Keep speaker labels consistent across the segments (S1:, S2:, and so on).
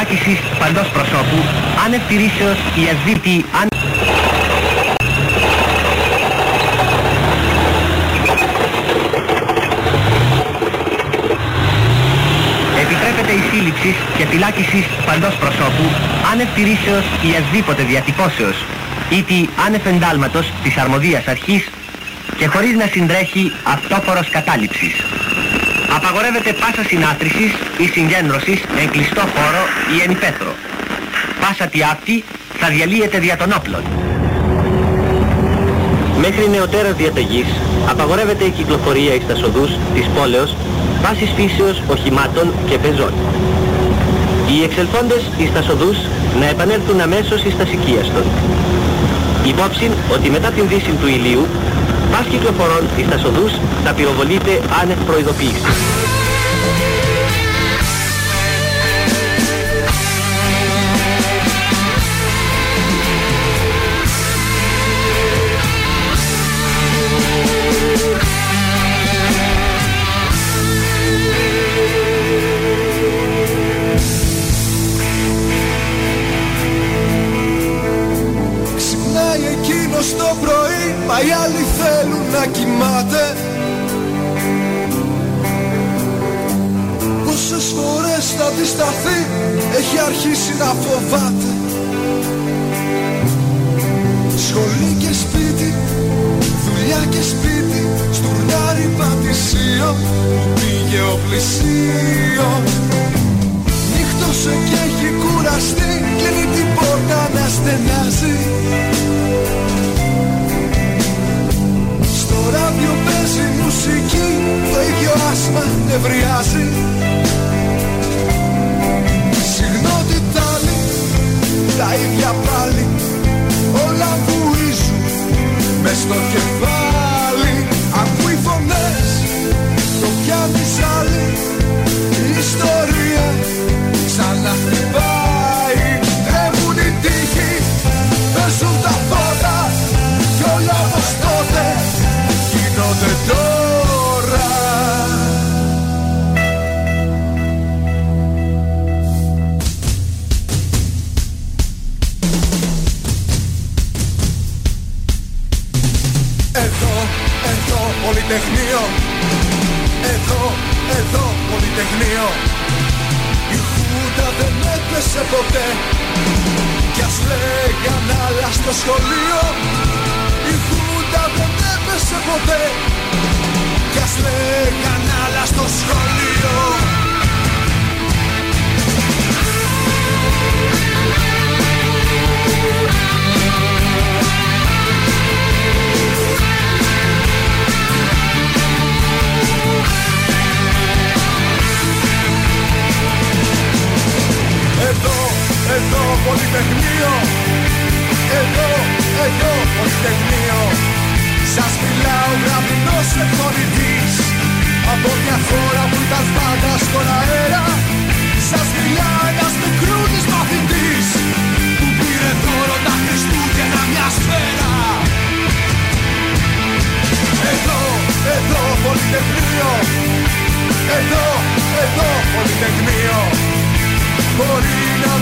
S1: σύλληψης και φυλάκισης παντός προσώπου, άνευ τηρήσεως ή ευδίτη αν... Επιτρέπεται η σύλληψη και φυλάκισης παντός προσώπου, άνευ τηρήσεως ή ευδήποτε διατυπώσεως, ή τη άνευ εντάλματος της αρμοδίας αρχής και χωρίς να συντρέχει αυτόφορος κατάληψης. Απαγορεύεται πάσα συνάθρησης ή συγκέντρωσης εν κλειστό χώρο ή εν υπαίθρο. Πάσα τι αυτή θα διαλύεται δια των όπλων. Μέχρι νεωτέρας διαταγής απαγορεύεται η κυκλοφορία εις τα σοδούς της πόλεως βάσης φύσεως οχημάτων και πεζών. Οι εξελθόντες εις τα σοδούς να επανέλθουν αμέσως εις τα σικίαστον. Υπόψη ότι μετά την δύση του ηλίου πας κυκλοφορών εις τα σοδούς θα πυροβολείται άνευ προειδοποίησης.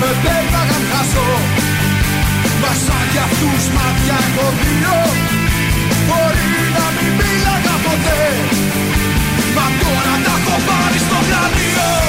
S2: Με πέταγαν χάσω Μα σαν κι αυτούς μάτια έχω δύο Μπορεί να μην μίλαγα ποτέ. Μα τώρα τα έχω πάρει στο πλανείο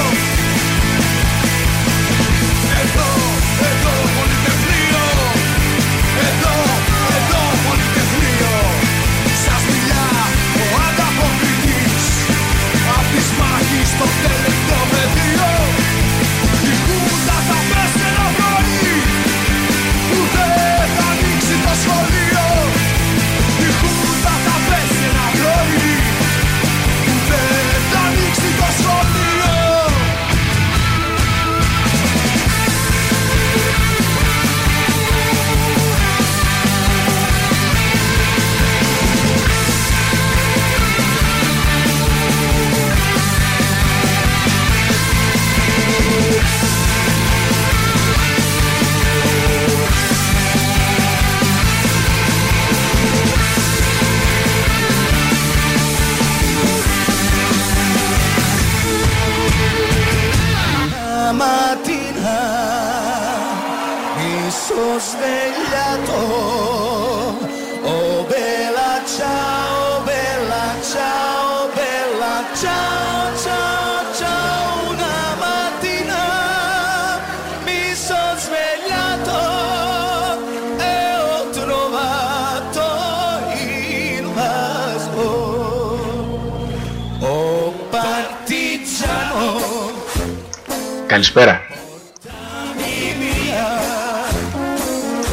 S3: Καλησπέρα.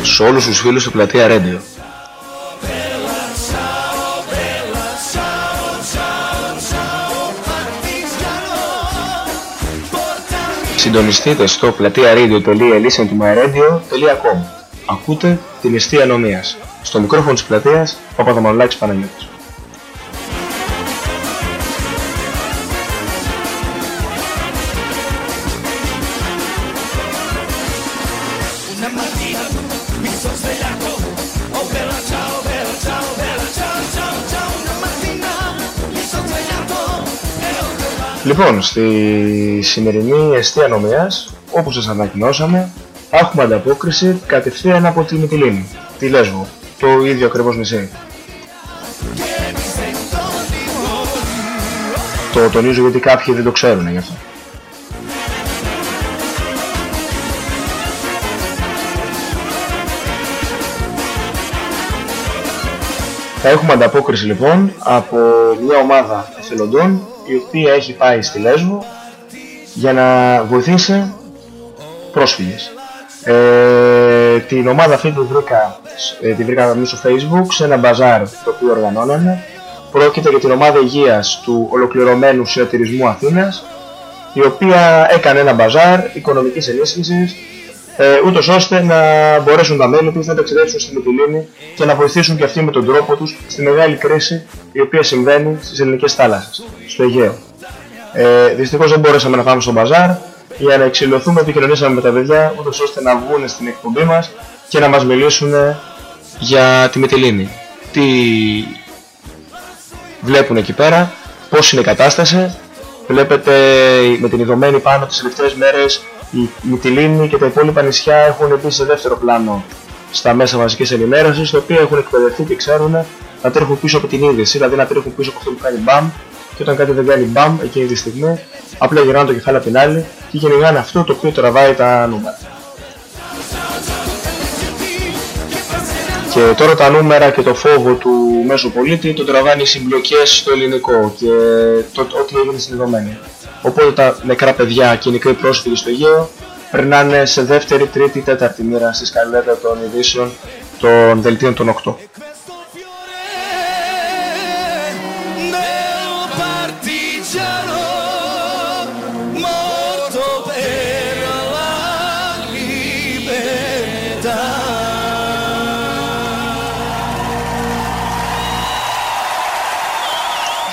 S3: Σε όλους τους φίλους του Πλατεία Radio. Συντονιστείτε στο πλατεία-radio.listentomyradio.com Ακούτε την αιστεία νομίας. Στο μικρόφωνο της πλατείας, ο Παπαδομανολάκης Παναγιώτης. Λοιπόν, στη σημερινή αιστεία νομίας, όπως σας ανακοινώσαμε, έχουμε ανταπόκριση κατευθείαν από τη Μυτιλίνη, τη Λέσβο, το ίδιο ακριβώς νησί. Το τονίζω γιατί κάποιοι δεν το ξέρουν γι' αυτό. Θα έχουμε ανταπόκριση λοιπόν από μια ομάδα εθελοντών η οποία έχει πάει στη Λέσβο για να βοηθήσει πρόσφυγες. Ε, την ομάδα αυτή τη βρήκα, ε, τη βρήκα μέσα στο facebook σε ένα μπαζάρ το οποίο οργανώναμε. Πρόκειται για την ομάδα υγείας του ολοκληρωμένου συνεταιρισμού Αθήνας η οποία έκανε ένα μπαζάρ οικονομικής ενίσχυσης ε, ούτως ώστε να μπορέσουν τα μέλη τους να ταξιδέψουν στη Μυτιλίνη και να βοηθήσουν και αυτοί με τον τρόπο τους στη μεγάλη κρίση η οποία συμβαίνει στις ελληνικές θάλασσες, στο Αιγαίο. Ε, δυστυχώς δεν μπορέσαμε να πάμε στο μπαζάρ για να εξηλωθούμε, επικοινωνήσαμε με τα παιδιά ούτως ώστε να βγουν στην εκπομπή μας και να μας μιλήσουν για τη Μυτιλίνη. Τι βλέπουν εκεί πέρα, πώς είναι η κατάσταση. Βλέπετε με την ειδωμένη πάνω τις τελευταίες μέρες η Μυτιλίνη και τα υπόλοιπα νησιά έχουν μπει σε δεύτερο πλάνο στα μέσα μαζικής ενημέρωσης, τα οποία έχουν εκπαιδευτεί και ξέρουν να τρέχουν πίσω από την είδηση, δηλαδή να τρέχουν πίσω από αυτό που κάνει μπαμ και όταν κάτι δεν κάνει μπαμ εκείνη τη στιγμή απλά γυρνάνε το κεφάλι από την άλλη και κυνηγάνε αυτό το οποίο τραβάει τα νούμερα. Και τώρα τα νούμερα και το φόβο του μέσου πολίτη τον τραβάνε οι συμπλοκές στο ελληνικό και το, ό,τι έγινε στην δεδομένη. Οπότε τα νεκρά παιδιά και οι νεκροί πρόσφυγες στο Αιγαίο περνάνε σε δεύτερη, τρίτη, τέταρτη μοίρα στη σκαλέτα των ειδήσεων των δελτίων των 8.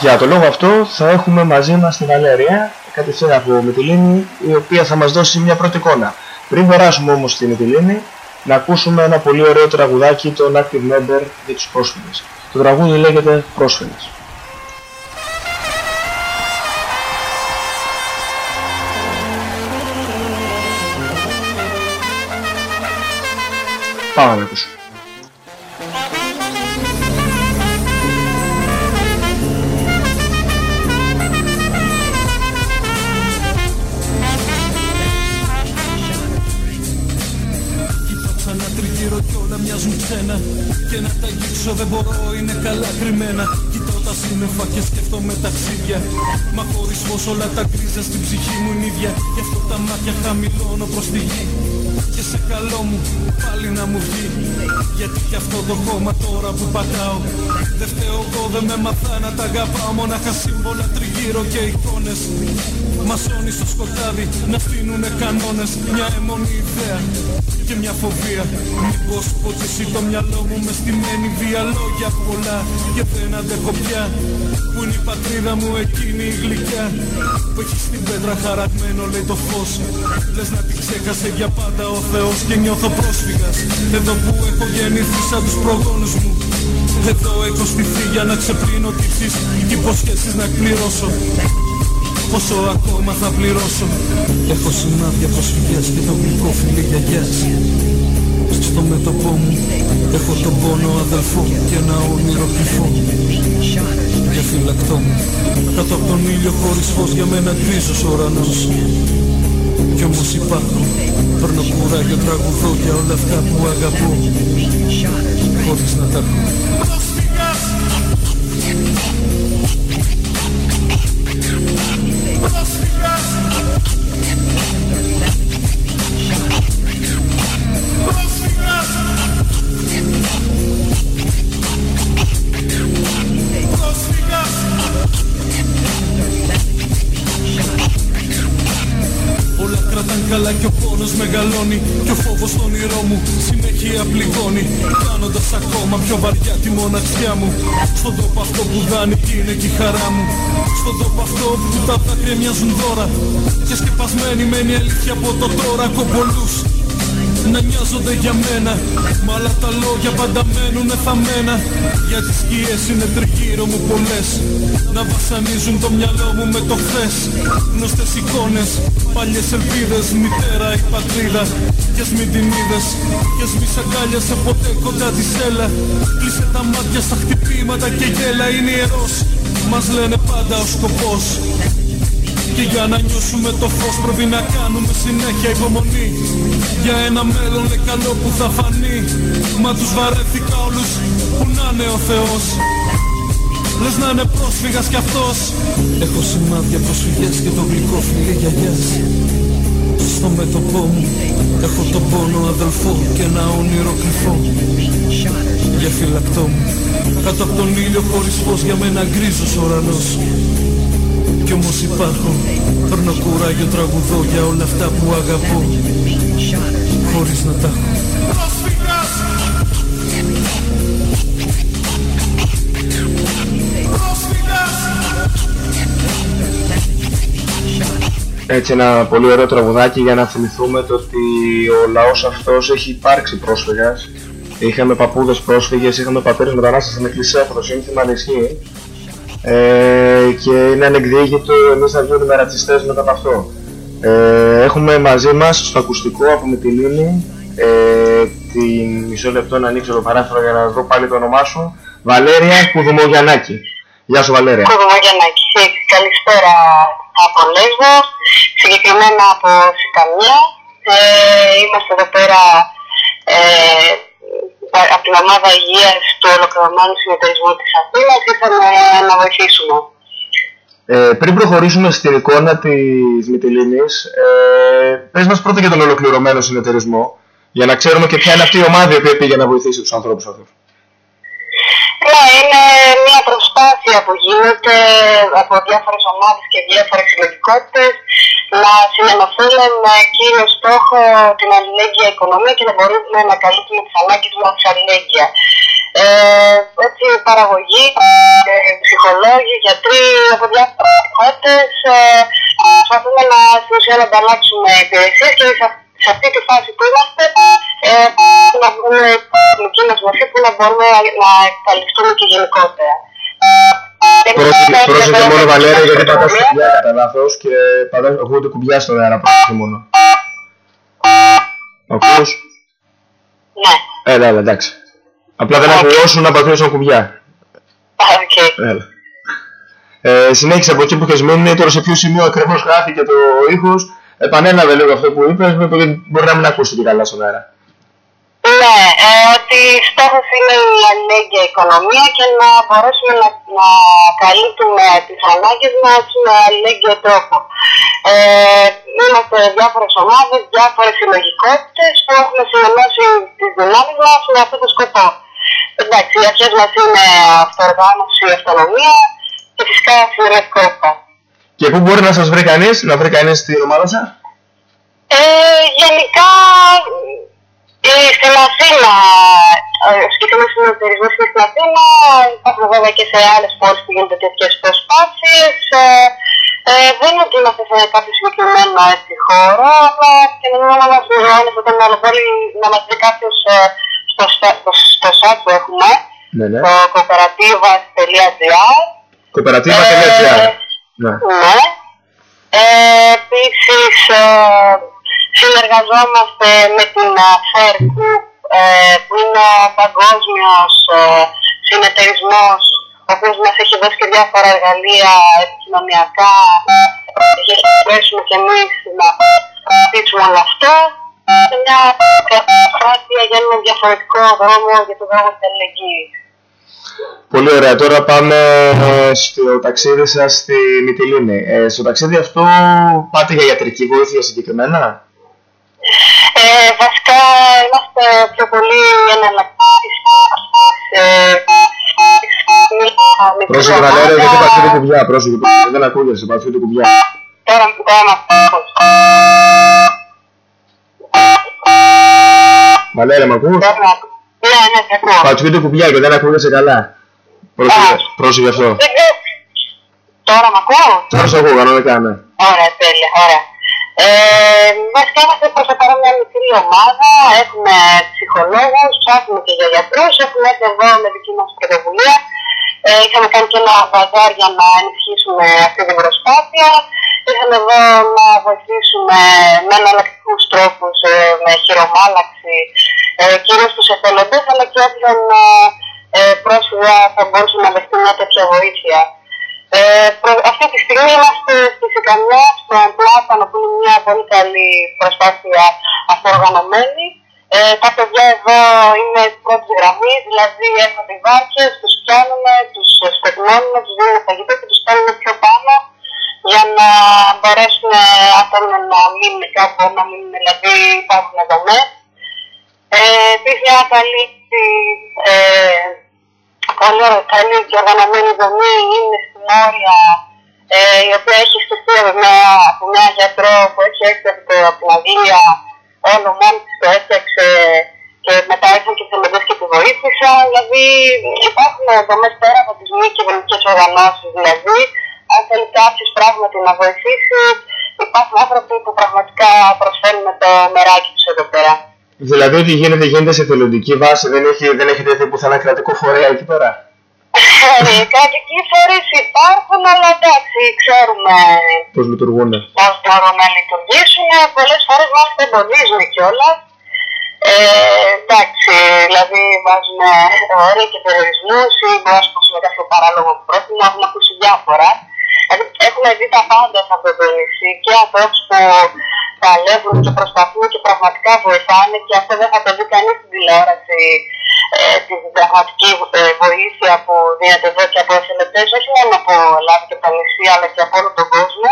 S3: Για τον λόγο αυτό θα έχουμε μαζί μας τη Βαλέρια, κατευθείαν από Μυτιλίνη, η οποία θα μας δώσει μια πρώτη εικόνα. Πριν περάσουμε όμως στη Μυτιλίνη, να ακούσουμε ένα πολύ ωραίο τραγουδάκι των Active Member για τους πρόσφυγες. Το τραγούδι λέγεται «Πρόσφυγες». Πάμε να ακούσουμε.
S4: Μοιάζουν ξένα Και να τα αγγίξω δεν μπορώ είναι καλά κρυμμένα. Κοιτώ τα σύννεφα και σκέφτομαι ταξίδια Μα χωρίς φως όλα τα γκρίζα στην ψυχή μου είναι ίδια. Γι' αυτό τα μάτια χαμηλώνω προς τη γη. Και σε καλό μου πάλι να μου βγει. Γιατί κι αυτό το χώμα τώρα που πατάω Δεν φταίω εγώ δεν με μαθά να τα αγαπάω. Μονάχα σύμβολα τριγύρω και εικόνες Μασώνει στο σκοτάδι να στείνουνε κανόνες. Μια αιμονή ιδέα και μια φοβία. Μήπως ποτίσει το μυαλό μου μες στημένη βία. Λόγια πολλά και δεν αντέχω πια. Που είναι η πατρίδα μου εκείνη η γλυκιά. Που έχει στην πέτρα χαραγμένο λέει το φως. Λες να την ξέχασε για πάντα ο Θεός Και νιώθω πρόσφυγας. Εδώ που έχω γεννηθεί σαν τους προγόνους μου εδώ έχω στηθεί για να ξεπλύνω τύψεις και υποσχέσεις να εκπληρώσω. Πόσο ακόμα θα πληρώσω. Έχω σημάδια προσφυγές και το γλυκό φιλί γιαγιάς. Στο μέτωπό μου έχω τον πόνο αδελφό και ένα όνειρο κρυφό Για φυλακτό μου. Κάτω από τον ήλιο χωρίς φως για μένα γκρίζος ουρανός. Κι όμως υπάρχω. Παίρνω κουράγιο τραγουδό για όλα αυτά που αγαπώ Χωρίς να τα έχω Όλα κρατάν καλά και ο πόνος μεγαλώνει Και ο φόβος στον όνειρό μου συνέχεια πληγώνει Κάνοντας ακόμα πιο βαριά τη μοναξιά μου. Στον τόπο αυτό που δάνει και είναι και η χαρά μου. Στον τόπο αυτό που τα δάκρυα μοιάζουν δώρα. Και σκεπασμένη μένει η αλήθεια από το τώρα κομπολούς να νοιάζονται για μένα. Μ' άλλα τα λόγια πάντα μένουνε θαμμένα. Για τις σκιές είναι τριγύρω μου πολλές. Να βασανίζουν το μυαλό μου με το χθες. Γνωστές εικόνες, παλιές ελπίδες Μητέρα η πατρίδα Κι ας μην την είδες Κι ας μη σ' αγκάλιασε ποτέ κοντά της έλα. Κλείσε τα μάτια στα χτυπήματα και γέλα είναι ιερός. Μας λένε πάντα ο σκοπός και για να νιώσουμε το φως πρέπει να κάνουμε συνέχεια υπομονή. Για ένα μέλλον le καλό που θα φανεί. Μα τους βαρέθηκα όλους που να είναι ο Θεός. Λες να είναι πρόσφυγας κι αυτός. Έχω σημάδια προσφυγές και το γλυκό φιλί γιαγιάς. Στο μέτωπό μου έχω τον πόνο αδελφό και ένα όνειρο κρυφό. Για φυλακτό μου Κάτω από τον ήλιο χωρίς φως για μένα γκρίζος ουρανός. κι όμως υπάρχω. Παίρνω κουράγιο τραγουδό για όλα αυτά που αγαπώ. Χωρίς να τα έχω.
S3: Έτσι ένα πολύ ωραίο τραγουδάκι για να θυμηθούμε το ότι ο λαός αυτός έχει υπάρξει πρόσφυγας. Είχαμε παππούδες πρόσφυγες, είχαμε πατέρες μετανάστες στην εκκλησία, αυτό το σύνθημα ανισχύει ε, και είναι ανεκδίκητο εμείς να γίνουμε ρατσιστές μετά από αυτό. Ε, έχουμε μαζί μας στο ακουστικό από Μητυλίνη ε, την μισό λεπτό να ανοίξω το παράθυρο για να δω πάλι το όνομά σου Βαλέρια Κουδουμογιαννάκη. Γεια σου Βαλέρια.
S5: Κουδουμογιαννάκη. Καλησπέρα από Λέσβος, συγκεκριμένα από Σικαμία. Ε, είμαστε εδώ πέρα ε, από την ομάδα υγείας του ολοκληρωμένου συνεταιρισμού της Αθήνας ήρθαμε να βοηθήσουμε.
S3: Ε, πριν προχωρήσουμε στην εικόνα της Μητυλίνης, ε, πες μας πρώτα για τον ολοκληρωμένο συνεταιρισμό, για να ξέρουμε και ποια είναι αυτή η ομάδα που πήγε να βοηθήσει τους ανθρώπους αυτούς.
S5: Ναι, είναι μια προσπάθεια που γίνεται από διάφορες ομάδες και διάφορες συλλογικότητες να συνενωθούν με κύριο στόχο την αλληλέγγυα οικονομία και να μπορούμε να καλύπτουμε τις ανάγκες μας αλληλέγγυα. Ε, έτσι, παραγωγή, ε, ψυχολόγοι, γιατροί από διάφορες ειδικότητες ε, προσπαθούμε να στην ουσία να ανταλλάξουμε υπηρεσίες και σε, σε αυτή τη φάση που είμαστε ε, να βρούμε την μας μορφή που να μπορούμε να καλυφθούμε και γενικότερα.
S3: Πρόσεχε μόνο Βαλέρια γιατί πατάς κουμπιά κατά λάθος και πατάς, ακούγονται κουμπιά στον αέρα πρόσεχε μόνο. Ακούς;
S5: Ναι.
S3: Έλα, έλα, εντάξει. Απλά δεν ακουγόσουν να πατήσουν κουμπιά.
S5: Okay.
S3: Έλα. Ε, συνέχισε από εκεί που είχες μείνει, τώρα σε ποιο σημείο ακριβώς χάθηκε το ήχος. Επανέλαβε λίγο αυτό που είπες, μπορεί να μην ακούσει και καλά στον αέρα.
S5: Ναι, ε, ότι στόχος είναι η αλληλέγγυα οικονομία και να μπορέσουμε να, να καλύπτουμε τις ανάγκες μας με αλληλέγγυο τρόπο. Ε, είμαστε διάφορες ομάδες, διάφορες συλλογικότητες που έχουμε συνενώσει τις δυνάμεις μας με αυτό το σκοπό. Εντάξει, οι αρχές μας είναι αυτοοργάνωση, αυτονομία και φυσικά συνεργατικότητα.
S3: Και πού μπορεί να σας βρει κανείς, να βρει κανείς την ομάδα σας;
S5: Ε, γενικά ε, στην Αθήνα, ο συγκεκριμένο συνεταιρισμό είναι στην Αθήνα. Υπάρχουν βέβαια και σε άλλες πόλεις που γίνονται τέτοιες προσπάθειες. Ε, ε, δεν είναι ότι είμαστε σε κάποιο συγκεκριμένο έτσι, χώρο, απλά και να μην μα μιλάνε από την άλλη πόλη να μας δει κάποιος ε, στο, στο, στο site που έχουμε,
S3: Ναι, ναι.
S5: το cooperativa.gr.
S3: Cooperativa.gr Ναι.
S5: Ναι. Ε, Επίσης, συνεργαζόμαστε με την ΦΕΡΚΟΥ ε, που είναι ο παγκόσμιος ε, συνεταιρισμός ο οποίος μας έχει δώσει και διάφορα εργαλεία επικοινωνιακά για να μπορέσουμε και εμείς να στήσουμε όλο αυτό σε μια προσπάθεια για έναν διαφορετικό δρόμο για το δρόμο της αλληλεγγύης.
S3: Πολύ ωραία. Τώρα πάμε ε, στο ταξίδι σας στη Μυτιλίνη. Ε, στο ταξίδι αυτό πάτε για ιατρική βοήθεια συγκεκριμένα;
S5: Ε, βασικά είμαστε πιο πολύ εναλλακτικές. Ε,
S3: Πρόσεχε να λέω, γιατί πατήσει κουμπιά. Πρόσεχε, δεν ακούγεσαι, πατήσει κουμπιά.
S5: Τώρα, τώρα με ακούς.
S3: Βαλέρε, μ' ακούς;
S5: Τώρα με ακούς. Ναι, ναι, σε ακούω.
S3: Πατήσει το κουμπιά και δεν ακούγεσαι καλά. Πρόσεχε, πρόσεχε αυτό.
S5: Δεν ξέρω. Τώρα με ακούω;
S3: Τώρα σε ακούω, κανονικά, ναι.
S5: Ωραία, τέλεια, ωραία. Ε, βασικά είμαστε προς το παρόν μια μικρή ομάδα, έχουμε ψυχολόγους, ψάχνουμε και για γιατρούς, έχουμε έρθει εδώ με δική μας πρωτοβουλία. Ε, είχαμε κάνει και ένα μπαζάρ για να ενισχύσουμε αυτή την προσπάθεια. Ήρθαμε εδώ να βοηθήσουμε με εναλλακτικούς τρόπους, ε, με χειρομάλαξη, ε, κυρίως τους εθελοντές, αλλά και όποιον ε, ε, πρόσφυγα θα μπορούσε να δεχτεί μια τέτοια βοήθεια. Ε, προ- αυτή τη στιγμή είμαστε στη Σικαμιά, στο Πλάτανο, που είναι μια πολύ καλή προσπάθεια αυτοοργανωμένη. Ε, τα παιδιά εδώ είναι πρώτη γραμμή, δηλαδή έρχονται οι βάρκες, τους πιάνουμε, τους στεγνώνουμε, τους δίνουμε φαγητό και τους στέλνουμε πιο πάνω για να μπορέσουν αν θέλουν να μείνουν κάπου, να μείνουν, δηλαδή υπάρχουν δομές. Ε, επίσης μια καλή, ε, πολύ ωραία, καλή και οργανωμένη δομή είναι στην Όρια, ε, η οποία έχει στηθεί από μια, από μια γιατρό που έχει έρθει από, το, από την Αγγλία, όλο μόνο της το έφτιαξε και μετά ήρθαν και θελοντές και τη βοήθησαν. Δηλαδή υπάρχουν δομές πέρα από τις μη κυβερνητικές οργανώσεις, δηλαδή αν θέλει κάποιος πράγματι να βοηθήσει, υπάρχουν άνθρωποι που πραγματικά προσφέρουν το μεράκι τους εδώ πέρα.
S3: Δηλαδή, ό,τι γίνεται, γίνεται σε θελοντική βάση, δεν, έχει, δεν έχετε δει πουθενά κρατικό φορέα εκεί πέρα;
S5: Ε, Κρατικοί φορείς υπάρχουν, αλλά εντάξει, ξέρουμε
S3: Πώς λειτουργούν.
S5: πώς μπορούν να λειτουργήσουν. Πολλές φορές μας το εμποδίζουν κιόλας. Ε, εντάξει, δηλαδή βάζουν όρια και περιορισμούς ή μπορεί να σπάσουν κάποιο παράλογο πρόστιμο, έχουμε ακούσει διάφορα. Δηλαδή, έχουμε δει τα πάντα σε αυτό το νησί και ανθρώπους που παλεύουν και προσπαθούν και πραγματικά βοηθάνε και αυτό δεν θα το δει κανείς στην τηλεόραση ε, την πραγματική ε, βοήθεια που δίνεται εδώ και από εθελοντές, όχι μόνο από Ελλάδα και από τα νησί αλλά και από όλο τον κόσμο.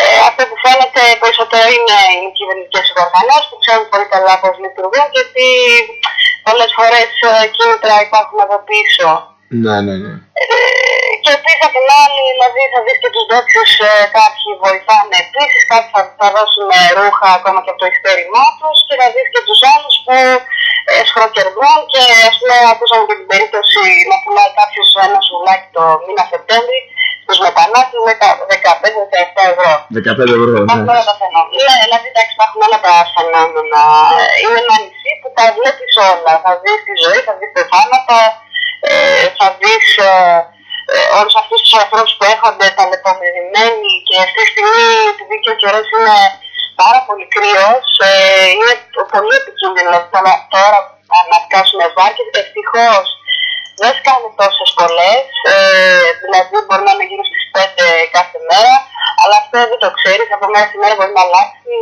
S5: Ε, αυτό που φαίνεται περισσότερο είναι οι κυβερνητικές οργανώσεις που ξέρουν πολύ καλά πώς λειτουργούν και ότι πολλές φορές κίνητρα υπάρχουν εδώ πίσω.
S3: Ναι, ναι, ναι.
S5: Ε, και επίση απ' την άλλη, δηλαδή θα δεις και τους ντόπιου ε, κάποιοι βοηθάνε επίσης, κάποιοι θα, θα δώσουν ε, ρούχα ακόμα και από το ειστέρημά τους και θα δεις και τους άλλους που ε, σχροκερδούν και ας πούμε ακούσαμε και την περίπτωση να πουλάει κάποιος ένα σουλάκι το μήνα Σεπτέμβρη στους μετανάστες με τα 15-17 ευρώ.
S3: 15 ευρώ,
S5: Υπάρχουν
S3: ναι.
S5: όλα τα φαινόμενα. Ναι, δηλαδή εντάξει, υπάρχουν όλα τα φαινόμενα. Ε, Είναι ένα νησί που τα βλέπεις όλα. Θα δεις τη ζωή, θα δεις το θάνατο, ε, θα δεις ε, ε, όλους αυτούς τους ανθρώπους που έρχονται ταλαιπωρημένοι και αυτή τη στιγμή, επειδή και ο καιρός είναι πάρα πολύ κρύος, ε, είναι πολύ επικίνδυνο τώρα, τώρα να φτάσουν βάρκε. Ευτυχώς δεν σκάνε τόσες πολλέ, ε, δηλαδή μπορεί να είναι γύρω στις 5 κάθε μέρα, αλλά αυτό δεν το ξέρεις, από μέρα στη μέρα μπορεί να αλλάξει.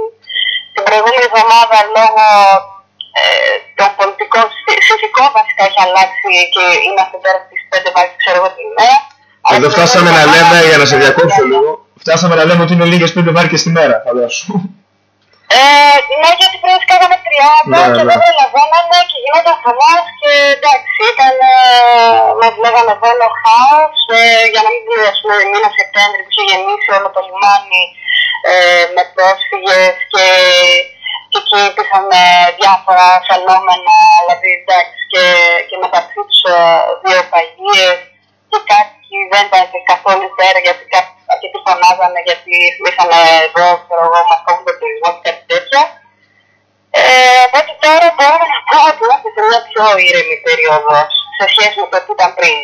S5: Την προηγούμενη εβδομάδα λόγω ε, των πολιτικών συ- συνθηκών βασικά έχει αλλάξει και είμαστε τώρα στις 5 βάρκε, ξέρω εγώ την ημέρα. Αλλά
S3: Εδώ
S5: την
S3: φτάσαμε να
S5: προηγούμενη
S3: λέμε,
S5: εβδομάδα
S3: για να σε
S5: ήταν
S3: διακόψω
S5: άλλα.
S3: λίγο, φτάσαμε να λέμε ότι είναι λίγες πέντε βάρκες τη μέρα, φαντάσου.
S5: Ε, ναι, γιατί πριν κάναμε 30
S3: Ναι,
S5: και
S3: ναι.
S5: δεν προλαβαίναμε και γινόταν χαμός και εντάξει, ήταν, ε, μας λέγανε εδώ χάος, ε, για να μην πει ας πούμε μήνα Σεπτέμβρη που είχε γεννήσει όλο το λιμάνι ε, με πρόσφυγες και, και εκεί υπήρχαν ε, διάφορα φαινόμενα, δηλαδή εντάξει και, και μεταξύ τους ε, δύο παγίες και κάποιοι δεν ήταν και καθόλου υπέρ γιατί κάποιοι αρκετοί φωνάζανε γιατί είχαν εδώ, ξέρω εγώ, μας κόβουν τον τουρισμό και κάτι τέτοια. Ε, οπότε τώρα μπορούμε να πούμε ότι είμαστε σε μια πιο ήρεμη περίοδος σε σχέση με το τι ήταν πριν.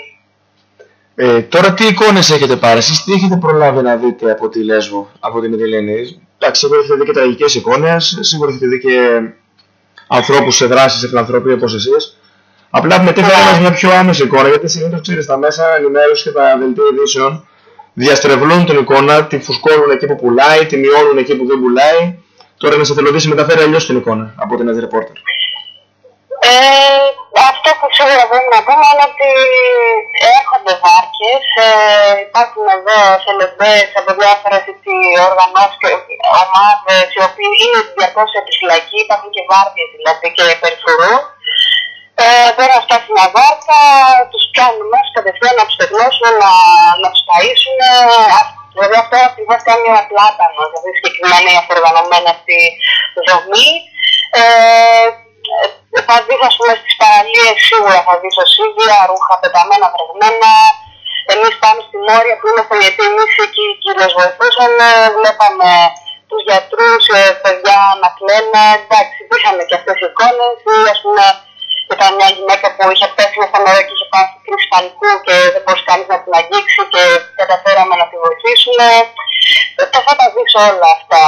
S3: Ε, τώρα τι εικόνες έχετε πάρει, εσείς τι έχετε προλάβει να δείτε από τη Λέσβο, από την Μυτιλίνη. Εντάξει, σίγουρα έχετε δει και τραγικές εικόνες, σίγουρα έχετε δει και ανθρώπους σε δράση, σε φιλανθρωπία όπως εσείς. Απλά μετέφερε μας μια πιο άμεση εικόνα, γιατί συνήθως ξέρεις τα μέσα ενημέρωση και τα δελτία ειδήσεων διαστρεβλώνουν την εικόνα, τη φουσκώνουν εκεί που πουλάει, τη μειώνουν εκεί που δεν πουλάει. Τώρα ένα εθελοντή μεταφέρει αλλιώς την εικόνα από την Edge Reporter.
S5: Ε, αυτό που σίγουρα μπορούμε να πούμε είναι ότι έρχονται βάρκες, ε, υπάρχουν εδώ θελοντές από διάφορες οργανώσεις και ομάδες οι οποίοι είναι διαρκώς επιφυλακή, υπάρχουν και βάρκες δηλαδή και περιφορού. Ε, μπορεί να φτάσει μια βάρκα, τους πιάνουν μέσα κατευθείαν να τους τεχνώσουν, να, να τους ταΐσουν. Δηλαδή αυτό ακριβώς κάνει ένα πλάτανο, δηλαδή συγκεκριμένα η αυτοργανωμένη αυτή δομή. Ε, θα δεις ας πούμε στις παραλίες σίγουρα θα δεις οσίγια, ρούχα πεταμένα, βρεγμένα. Εμείς πάμε στην όρια που είμαστε γιατί εμείς εκεί κυρίως βοηθούσαν, βλέπαμε τους γιατρούς, ε, παιδιά να κλαίνε, εντάξει υπήρχαν και αυτές οι εικόνες ή ας πούμε ήταν μια γυναίκα που είχε πέσει με στα νερό και είχε πάει στην κρίση πανικού και δεν μπορούσε κανείς να την αγγίξει και καταφέραμε να τη βοηθήσουμε. Ε, θα τα δεις όλα αυτά.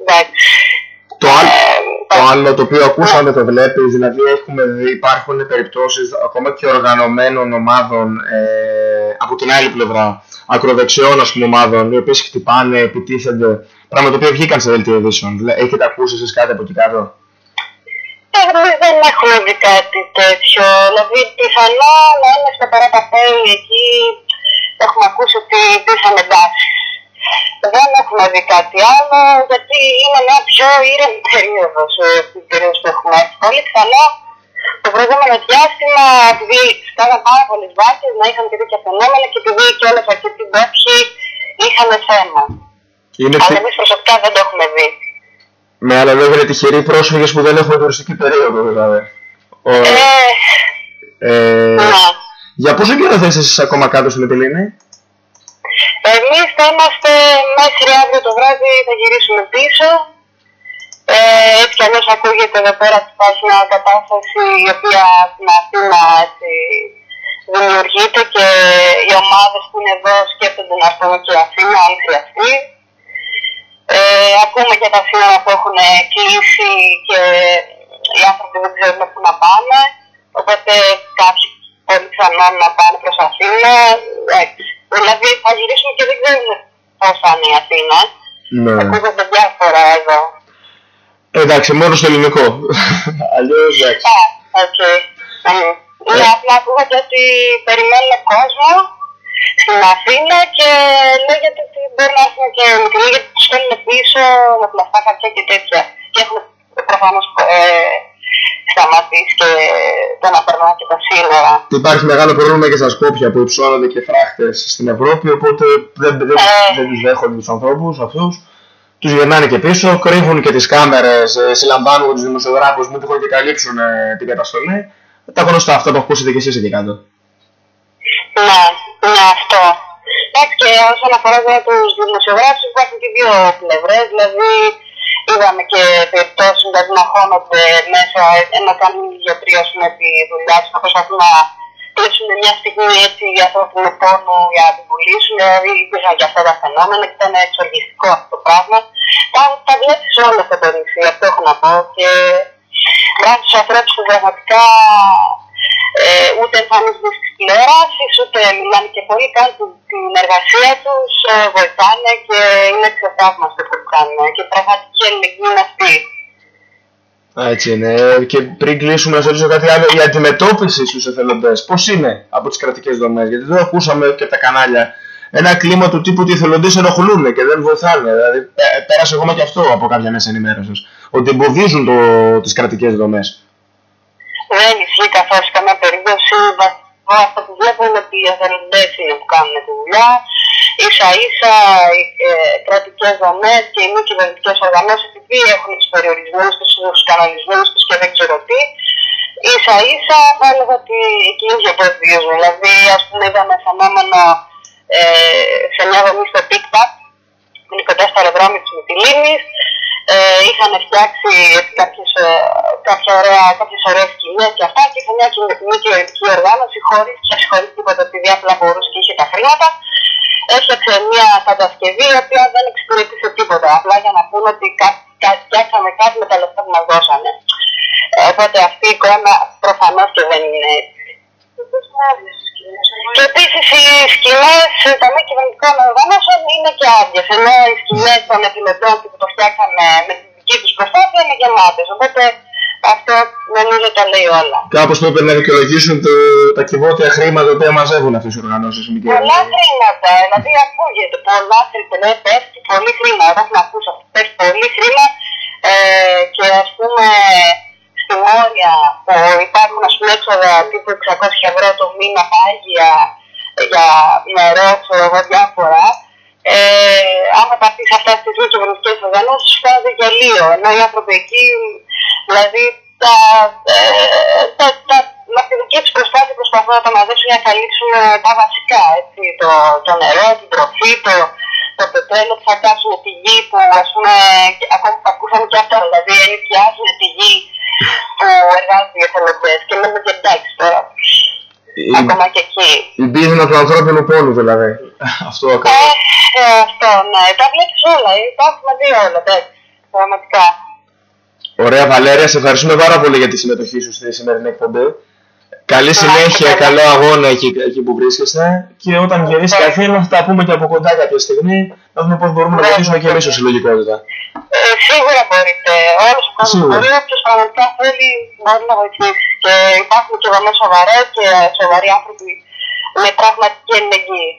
S5: Εντάξει.
S3: Το άλλο, το άλλο το οποίο ακούσαμε το βλέπεις, δηλαδή έχουμε δει, υπάρχουν περιπτώσεις ακόμα και οργανωμένων ομάδων ε, από την άλλη πλευρά, ακροδεξιών ας πούμε ομάδων, οι οποίες χτυπάνε, επιτίθενται, πράγμα το οποίο βγήκαν σε δελτίο ειδήσεων. Έχετε ακούσει εσείς κάτι από εκεί κάτω;
S5: Εμείς δεν έχουμε δει κάτι τέτοιο, δηλαδή πιθανό να είναι στα παραπαπέλη εκεί, έχουμε ακούσει ότι υπήρχαν εντάσεις. Δεν έχουμε δει κάτι άλλο, γιατί είναι μια πιο ήρεμη περίοδος στην περίοδο που έχουμε έρθει. Πολύ πιθανό το προηγούμενο διάστημα, επειδή κάναν πάρα πολλέ βάσει, να είχαν και τέτοια φαινόμενα και επειδή και όλες αυτές οι τόποι είχαν θέμα. Είναι Αλλά εμείς προσωπικά δεν το έχουμε δει.
S3: Με άλλα λόγια, είναι τυχεροί πρόσφυγες που δεν έχουν τουριστική περίοδο, δηλαδή. Ο... Ε, ε, ναι. Για πόσο καιρό θα είσαι ακόμα κάτω στην Επιλίνη;
S5: Εμείς θα είμαστε μέχρι αύριο το βράδυ, θα γυρίσουμε πίσω. Ε, έτσι κι αλλιώς ακούγεται εδώ πέρα ότι υπάρχει μια κατάσταση η οποία στην Αθήνα έτσι, δημιουργείται και οι ομάδες που είναι εδώ σκέφτονται να έρθουν και η Αθήνα αν χρειαστεί. Ε, ακούμε και τα σύνορα που έχουν κλείσει και οι άνθρωποι δεν ξέρουν πού να πάνε. Οπότε κάποιοι πολύ ξεκινάν να πάνε προς Αθήνα. Έτσι. Δηλαδή θα γυρίσουμε και δεν ξέρουμε πώς θα είναι η Αθήνα. Ναι. Ακούγονται διάφορα εδώ.
S3: Εντάξει, μόνο στο ελληνικό. Αλλιώς εντάξει.
S5: Α, οκ. Ναι, απλά ακούγονται ότι περιμένουν κόσμο στην Αθήνα και λέγεται ότι μπορεί να έρθουν και μικροί γιατί τους στέλνουν πίσω με πλαστά χαρτιά και τέτοια. Και έχουν προφανώς ε, σταματήσει και δεν περνάνε και τα σύνορα.
S3: Υπάρχει μεγάλο πρόβλημα και στα Σκόπια που υψώνονται και φράχτες στην Ευρώπη, οπότε δεν, δεν, ε. δεν τους δέχονται τους ανθρώπους αυτούς. Τους γυρνάνε και πίσω, κρύβουν και τις κάμερες, ε, συλλαμβάνουν τους δημοσιογράφους που τυχόν και καλύψουν ε, την καταστολή. Τα γνωστά αυτά που ακούσετε και εσείς εκεί κάτω.
S5: Ναι, ναι, αυτό. Εντάξει, και όσον αφορά τους δημοσιογράφους, υπάρχουν και δύο πλευρές. Δηλαδή, Είδαμε και περιπτώσεις δηλαδή να χώνονται μέσα, να κάνουν οι γιατροί με τη δουλειά τους, να προσπαθούν να κλείσουν μια στιγμή έτσι για ανθρώπινο πόνο για να την πουλήσουν. Δηλαδή υπήρχαν και αυτά τα φαινόμενα και ήταν εξοργιστικό αυτό το πράγμα. Τα, τα βλέπεις όλα αυτά τα νησί, αυτό έχω να πω. Και μπράβο στου ανθρώπους που πραγματικά ε, ούτε εμφανίζονται στι τηλεοράσεις, ούτε μιλάνε και πολύ, κάνουν την εργασία τους, ε, βοηθάνε και είναι ξεθαύμαστο αυτό που κάνουν. Και πραγματική αλληλεγγύη είναι αυτή.
S3: Έτσι είναι. Και πριν κλείσουμε, να σας ρωτήσω κάτι άλλο. Η αντιμετώπιση στους εθελοντές, πώς είναι από τις κρατικές δομές, Γιατί εδώ ακούσαμε και τα κανάλια ένα κλίμα του τύπου ότι οι εθελοντές ενοχλούν και δεν βοηθάνε. Δηλαδή, πέρασε ακόμα και αυτό από κάποια μέσα ενημέρωσης. Ότι εμποδίζουν τις κρατικές δομές
S5: δεν ισχύει καθόλου σε καμία περίπτωση. Αυτό που βλέπω είναι ότι οι εθελοντέ είναι που κάνουν τη δουλειά. σα ίσα οι ε, κρατικές δομές και οι μη κυβερνητικές οργανώσεις, επειδή έχουν τους περιορισμούς του, τους κανονισμούς τους και δεν ξέρω τι, ίσα ίσα θα έλεγα ότι εκεί είναι εμποδίζουν. Δηλαδή, ας πούμε, είδαμε φαινόμενο ε, σε μια δομή στο TikTok, που είναι κοντά στο αεροδρόμιο της Μυτιλίνης, ε, είχαν φτιάξει κάποιες, ε, κάποια ωραία, κάποιες ωραίες σκηνές και αυτά και είχε μια μη κυβερνητική οργάνωση χωρίς, χωρίς τίποτα επειδή απλά μπορούσε και είχε τα χρήματα έφτιαξε μια κατασκευή η οποία δεν εξυπηρετήσε τίποτα απλά για να πούνε ότι φτιάξαμε κάτι με τα λεφτά που μας δώσανε. Οπότε αυτή η εικόνα προφανώς και δεν είναι έτσι. Και επίσης οι σκηνές των μη κυβερνητικών οργανώσεων είναι και άδειες. Ενώ οι σκηνές των εθελοντών που το φτιάξαμε με τη δική τους προσπάθεια είναι γεμάτες. Οπότε αυτό νομίζω τα λέει όλα.
S3: Κάπως πρέπει να δικαιολογήσουν το, τα κυβότια χρήματα που μαζεύουν αυτές οι οργανώσεις.
S5: Πολλά χρήματα. Δηλαδή ακούγεται πολλά χρήματα. Πέφτει πολύ χρήμα. Εγώ έχω ακούσει αυτό. Πέφτει πολύ χρήμα ε, και ας πούμε στην όρια που υπάρχουν ας πούμε έξοδα τύπου 600 ευρώ το μήνα πάγια για νερό, ξέρω εγώ διάφορα. Ε, άμα τα πεις αυτά στις μη κυβερνητικές οργανώσεις φτάνει γελίο, ενώ οι άνθρωποι εκεί, δηλαδή τα, ε, τα, τα, με τη δική τους προσπάθεια προσπαθούν να τα μαζέψουν για να καλύψουν τα βασικά, έτσι, το, το νερό, την τροφή, το, το πετρέλαιο που θα κάτσουν τη γη που ας πούμε, ακόμα που ακούσαμε και αυτό, δηλαδή ενοικιάζουν τη γη που εργάζονται οι εθελοντές και λέμε και εντάξει τώρα. Ακόμα και εκεί.
S3: Η πίσνα του ανθρώπινου πόνους δηλαδή. αυτό ακριβώς.
S5: Ε, ε, αυτό, ναι. Τα βλέπεις όλα. Υπάρχουν δύο όλα, εντάξει. Πραγματικά.
S3: Ωραία Βαλέρια, σε ευχαριστούμε πάρα πολύ για τη συμμετοχή σου στη σημερινή εκπομπή. Καλή συνέχεια, καλό αγώνα εκεί, εκεί που βρίσκεστε και όταν γυρίσει καθένα θα τα πούμε και από κοντά κάποια στιγμή να δούμε πώς μπορούμε να βοηθήσουμε και εμείς ως συλλογικότητα.
S5: Ε, σίγουρα μπορείτε. Όλος ο κόσμος μπορεί, όποιος πραγματικά θέλει μπορεί να βοηθήσει. Και υπάρχουν και δομές σοβαρές και σοβαροί άνθρωποι με πραγματική ελεγγύη.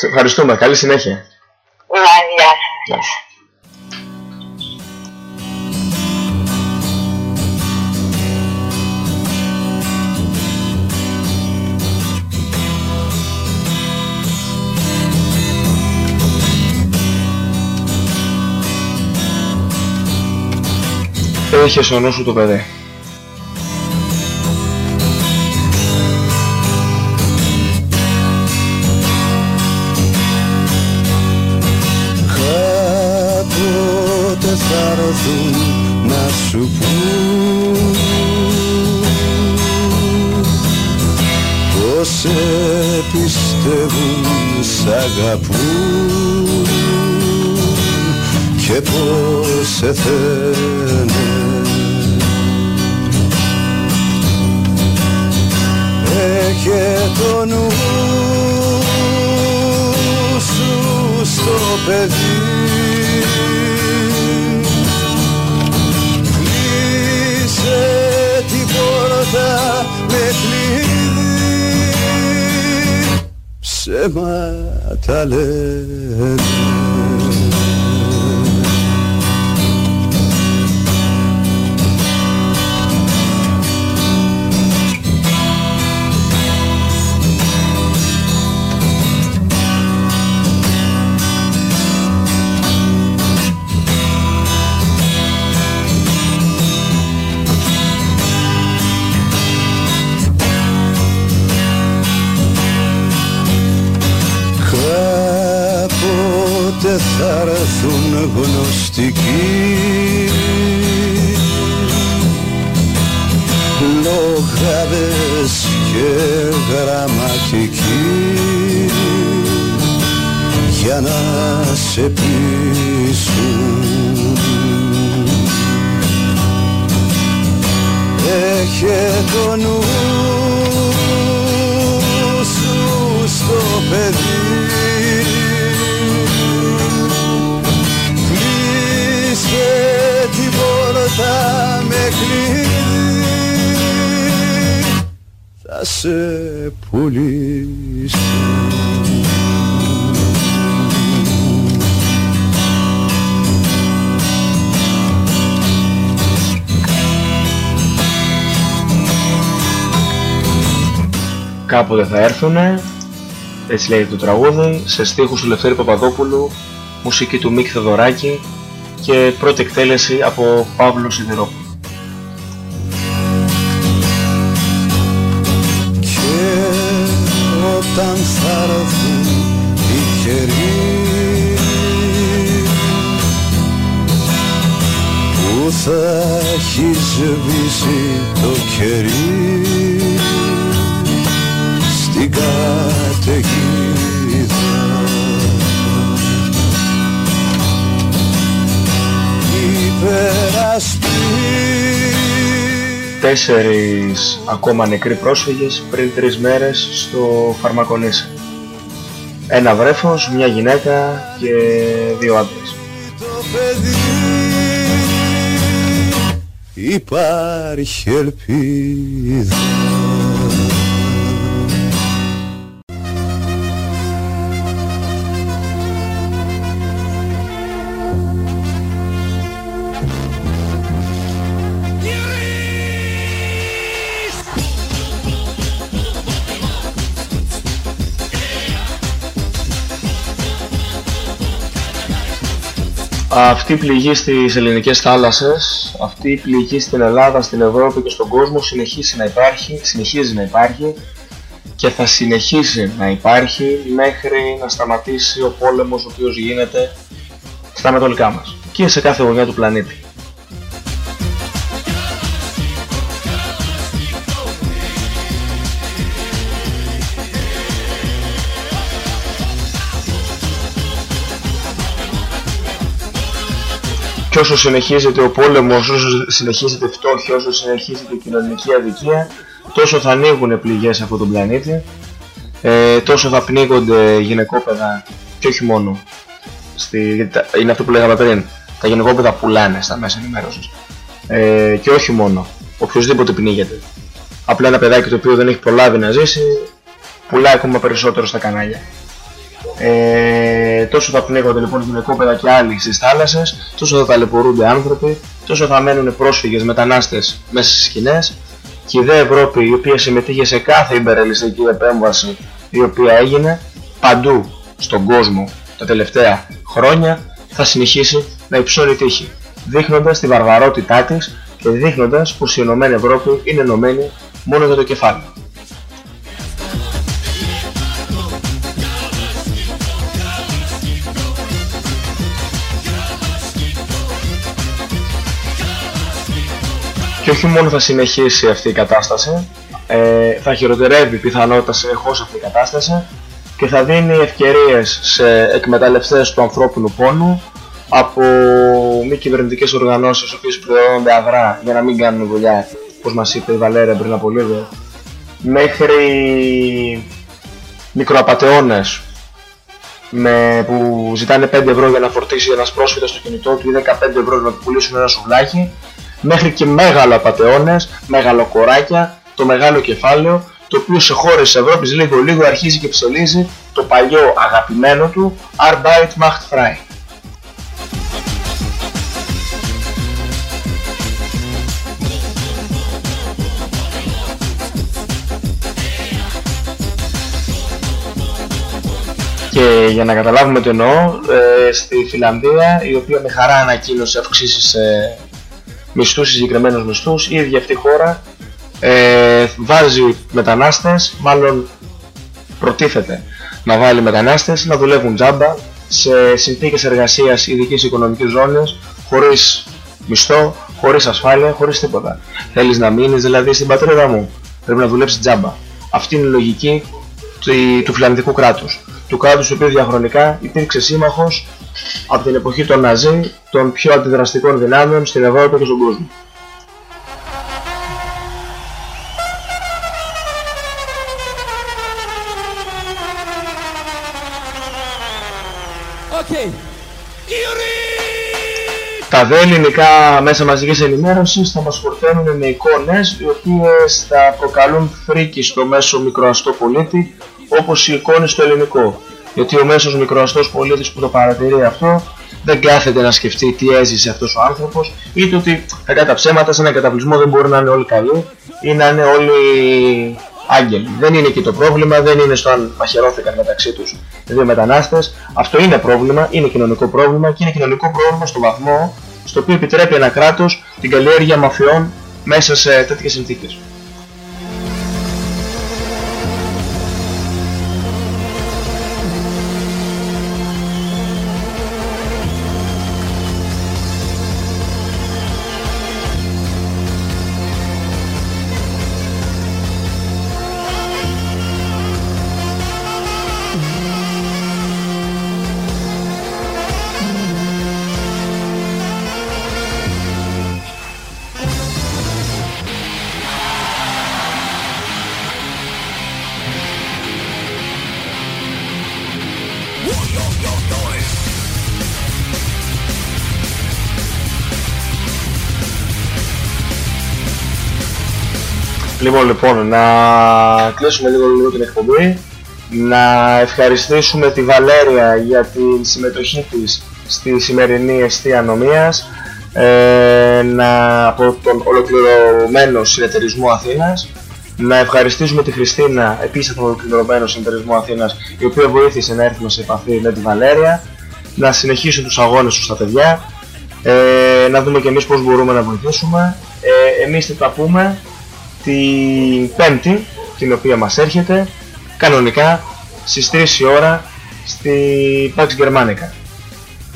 S3: Σε ευχαριστούμε. Καλή συνέχεια.
S5: Ναι, γεια σας.
S3: Γεια σου. Είχε στο νους σου το παιδί;
S2: Κάποτε θα έρθουν να σου πούν πως σε πιστεύουν, σ' αγαπούν και πως σε θένε ሰማታለን έρθουν γνωστικοί Λογάδες και γραμματικοί. Για να σε πείσουν. Έχε το νου
S3: Κάποτε θα έρθουνε, έτσι λέει το τραγούδι, σε στίχους του Λευτέρη Παπαδόπουλου, μουσική του Μίκη Θεοδωράκη και πρώτη εκτέλεση από Παύλο Σιδηρόπουλο.
S2: Και όταν θα έρθουν οι καιροί που θα έχει σβήσει το κερί στην καταιγίδα υπερασπίσου
S3: τέσσερις ακόμα νεκροί πρόσφυγες πριν τρεις μέρες στο Φαρμακονήσι. Ένα βρέφος, μια γυναίκα και δύο άντρες.
S2: Υπάρχει ελπίδα
S3: Αυτή η πληγή στις ελληνικές θάλασσες, αυτή η πληγή στην Ελλάδα, στην Ευρώπη και στον κόσμο συνεχίζει να υπάρχει, συνεχίζει να υπάρχει και θα συνεχίσει να υπάρχει μέχρι να σταματήσει ο πόλεμος ο οποίος γίνεται στα ανατολικά μας και σε κάθε γωνιά του πλανήτη. Και όσο συνεχίζεται ο πόλεμος, όσο συνεχίζεται φτώχεια, όσο συνεχίζεται η κοινωνική αδικία, τόσο θα ανοίγουν πληγές από τον πλανήτη, ε, τόσο θα πνίγονται γυναικόπαιδα και όχι μόνο. Στη, είναι αυτό που λέγαμε πριν, τα γυναικόπαιδα πουλάνε στα μέσα ενημέρωσης. Ε, και όχι μόνο, οποιοδήποτε πνίγεται. Απλά ένα παιδάκι το οποίο δεν έχει προλάβει να ζήσει, πουλάει ακόμα περισσότερο στα κανάλια. Ε, τόσο θα πνίγονται λοιπόν γυναικόπαιδα και άλλοι στις θάλασσες, τόσο θα ταλαιπωρούνται άνθρωποι, τόσο θα μένουν πρόσφυγες μετανάστες μέσα στις σκηνές και η ΔΕ Ευρώπη η οποία συμμετείχε σε κάθε υπερελιστική επέμβαση η οποία έγινε παντού στον κόσμο τα τελευταία χρόνια θα συνεχίσει να υψώνει τύχη δείχνοντας τη βαρβαρότητά της και δείχνοντας πως η Ενωμένη Ευρώπη είναι ενωμένη μόνο για το κεφάλι. Και όχι μόνο θα συνεχίσει αυτή η κατάσταση, ε, θα χειροτερεύει πιθανότητα συνεχώς αυτή η κατάσταση και θα δίνει ευκαιρίες σε εκμεταλλευτές του ανθρώπινου πόνου από μη κυβερνητικές οργανώσεις οι οποίες πληρώνονται αγρά για να μην κάνουν δουλειά, όπως μας είπε η Βαλέρια πριν από λίγο, μέχρι μικροαπατεώνες με, που ζητάνε 5 ευρώ για να φορτίσει ένας πρόσφυγας στο κινητό του ή 15 ευρώ για να του πουλήσουν ένα σουβλάκι μέχρι και μεγάλα απατεώνες, μεγαλοκοράκια, το μεγάλο κεφάλαιο, το οποίο σε χώρες της Ευρώπης λίγο λίγο αρχίζει και ψελίζει το παλιό αγαπημένο του Arbeit macht frei. Και για να καταλάβουμε τι εννοώ, ε, στη Φιλανδία, η οποία με χαρά ανακοίνωσε αυξήσεις σε μισθούς, συγκεκριμένους μισθούς, η ίδια αυτή η χώρα ε, βάζει μετανάστες, μάλλον προτίθεται να βάλει μετανάστες να δουλεύουν τζάμπα σε συνθήκες εργασίας ειδικής οικονομικής ζώνης, χωρίς μισθό, χωρίς ασφάλεια, χωρίς τίποτα. Θέλεις να μείνεις δηλαδή στην πατρίδα μου, πρέπει να δουλέψεις τζάμπα. Αυτή είναι η λογική του, του φιλανδικού κράτους. Του κράτους το οποίο διαχρονικά υπήρξε σύμμαχος από την εποχή των Ναζί των πιο αντιδραστικών δυνάμεων στην Ευρώπη και στον κόσμο. Okay. Τα δε ελληνικά μέσα μαζικής ενημέρωσης θα μας φορταίνουν με εικόνες οι οποίες θα προκαλούν φρίκη στο μέσο μικροαστό πολίτη όπως οι εικόνες στο ελληνικό γιατί ο μέσος μικροαστός πολίτης που το παρατηρεί αυτό δεν κάθεται να σκεφτεί τι έζησε αυτός ο άνθρωπος είτε ότι κατά τα ψέματα σε έναν καταπλησμό δεν μπορεί να είναι όλοι καλοί ή να είναι όλοι άγγελοι. Δεν είναι εκεί το πρόβλημα, δεν είναι στο αν μαχαιρώθηκαν μεταξύ τους δύο μετανάστες. Αυτό είναι πρόβλημα, είναι κοινωνικό πρόβλημα και είναι κοινωνικό πρόβλημα στο βαθμό στο οποίο επιτρέπει ένα κράτος την καλλιέργεια μαφιών μέσα σε τέτοιες συνθήκες.
S6: Λοιπόν, λοιπόν, να κλείσουμε λίγο, λίγο την εκπομπή. Να ευχαριστήσουμε τη Βαλέρια για τη συμμετοχή της στη σημερινή αιστεία νομίας ε, να, από τον ολοκληρωμένο συνεταιρισμό Αθήνας. Να ευχαριστήσουμε τη Χριστίνα, επίσης από τον ολοκληρωμένο συνεταιρισμό Αθήνας η οποία βοήθησε να έρθουμε σε επαφή με τη Βαλέρια. Να συνεχίσουν τους αγώνες τους στα παιδιά. Ε, να δούμε και εμείς πώς μπορούμε να βοηθήσουμε. Ε, εμείς θα τα πούμε την Πέμπτη την οποία μας έρχεται κανονικά στις 3 η ώρα στη Pax Germanica.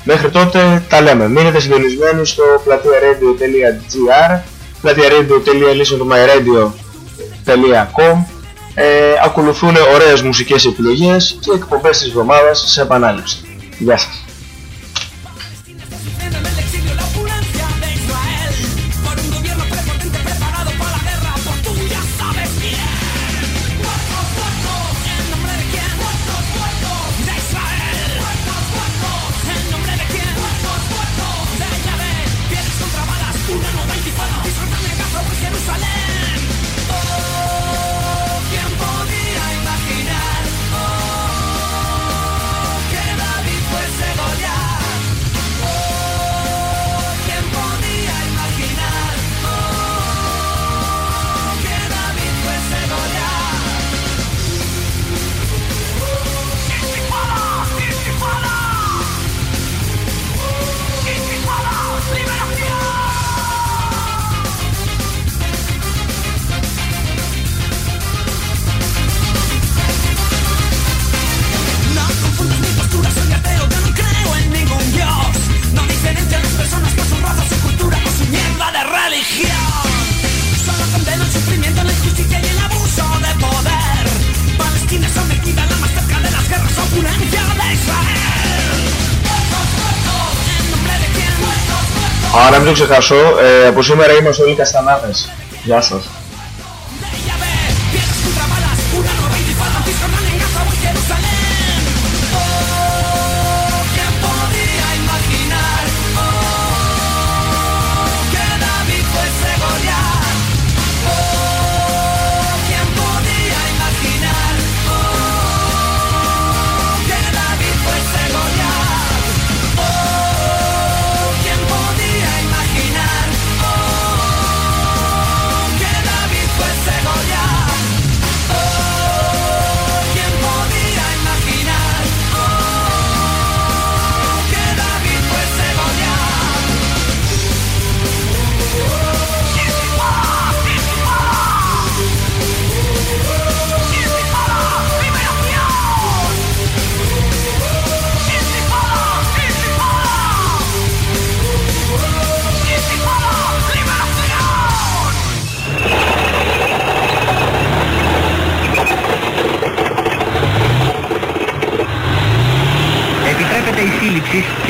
S6: Μέχρι τότε τα λέμε. Μείνετε συντονισμένοι στο πλατεία-radio.gr πλατεία-radio.listentomyradio.com ε, Ακολουθούν ωραίες μουσικές επιλογές και εκπομπές της εβδομάδας σε επανάληψη. Γεια σας. Α, να μην το ξεχάσω, ε, από σήμερα είμαστε όλοι καστανάδες. Γεια σας.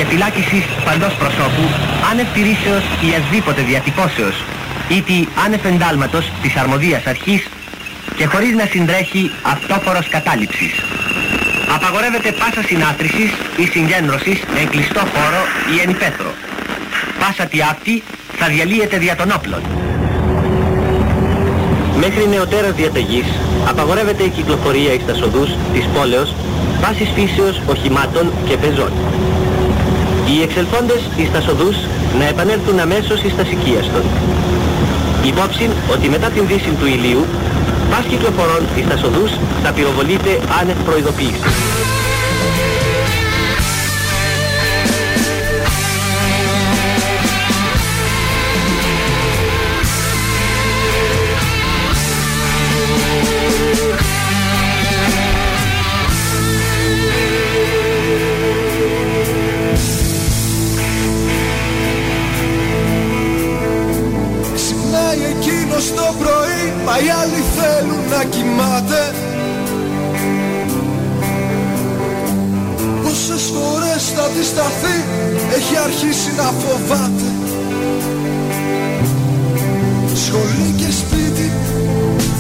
S7: Και φυλάκισης παντός προσώπου άνευ τηρήσεως ή ασδήποτε διατυπώσεως ή τη άνευ εντάλματος της αρμοδίας αρχής και χωρίς να συντρέχει αυτόφορος κατάληψης. Απαγορεύεται πάσα συνάθρησης ή συγκέντρωσης εν κλειστό χώρο ή εν υπέθρο. Πάσα τι αυτή θα διαλύεται δια των όπλων. Μέχρι νεωτέρας διαταγής απαγορεύεται η κυκλοφορία εις τα σοδούς της πόλεως βάσης φύσεως οχημάτων και πεζών. Οι εξελθόντες εις τα σοδούς να επανέλθουν αμέσως εις τα σικίαστον. Υπόψη ότι μετά την δύση του ηλίου, πας κυκλοφορών εις τα σοδούς θα πυροβολείται άνευ προειδοποίησης.
S1: έχει σταθεί Έχει αρχίσει να φοβάται. Σχολή και σπίτι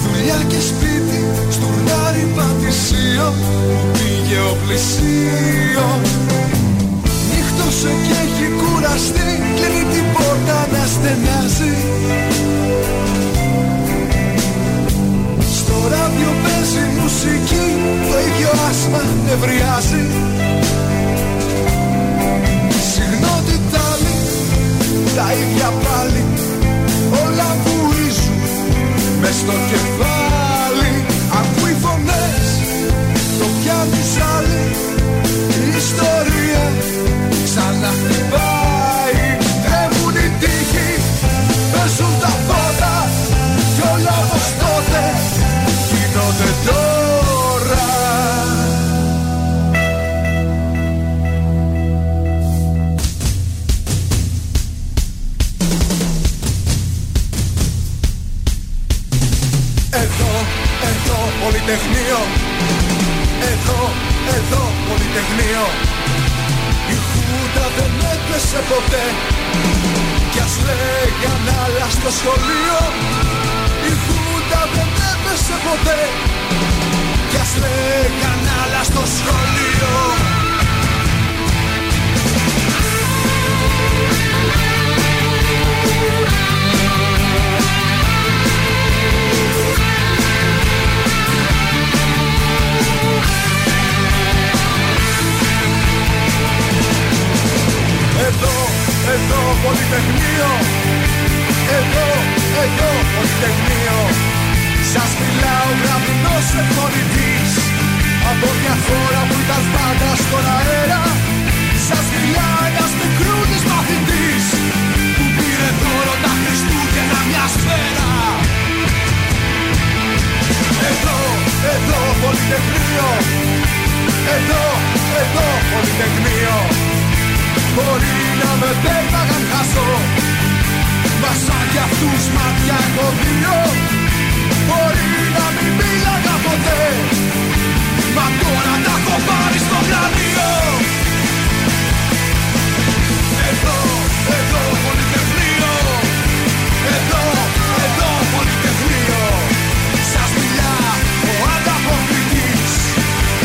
S1: Δουλειά και σπίτι Στουρνάρι πατησίο Που πήγε ο πλησίο. Νύχτωσε και έχει κουραστεί Κλείνει την πόρτα να στενάζει Στο ράδιο παίζει μουσική Το ίδιο άσμα νευριάζει. Τα ίδια πάλι. Όλα βουρίζουν μες στο κεφάλι. Ακούει φωνές Το πιάνει άλλοι η ιστορία ξαναχτυπάει εδώ Πολυτεχνείο Η Χούντα δεν έπεσε ποτέ. Κι ας λέγαν άλλα στο σχολείο. Η Χούντα δεν έπεσε ποτέ. Κι ας λέγαν άλλα στο σχολείο εδώ πολυτεχνείο. Εδώ, εδώ πολυτεχνείο. Σας μιλάω γραμμινός εκπονητής. Από μια χώρα που ήταν πάντα στον αέρα. Σας μιλάει ένας μικρούλης μαθητής Που πήρε δώρο τα Χριστούγεννα μια σφαίρα. Εδώ, εδώ πολυτεχνείο. Εδώ, εδώ πολυτεχνείο Μπορεί να με πέταγαν χάσω. Μα σαν κι αυτούς μάτια έχω δύο Μπορεί να μην μίλαγα ποτέ. Μα τώρα τα έχω πάρει στο κρανίο